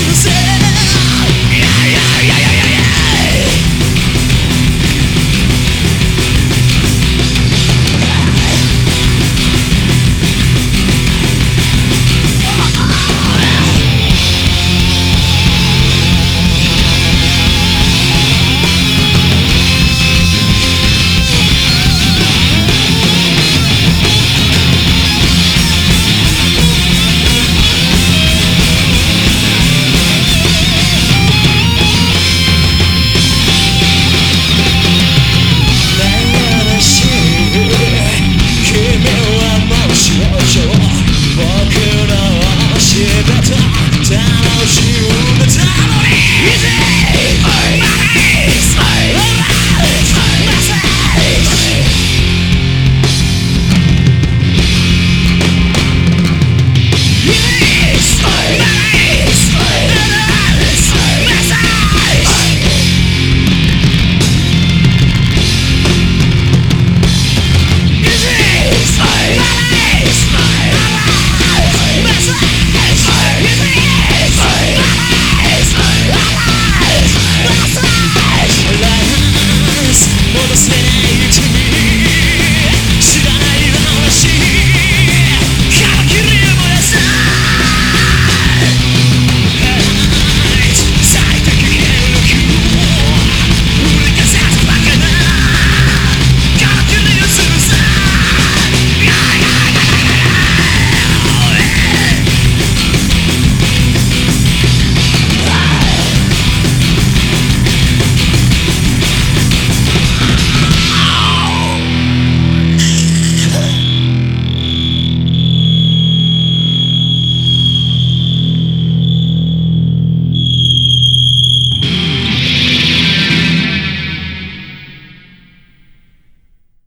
Say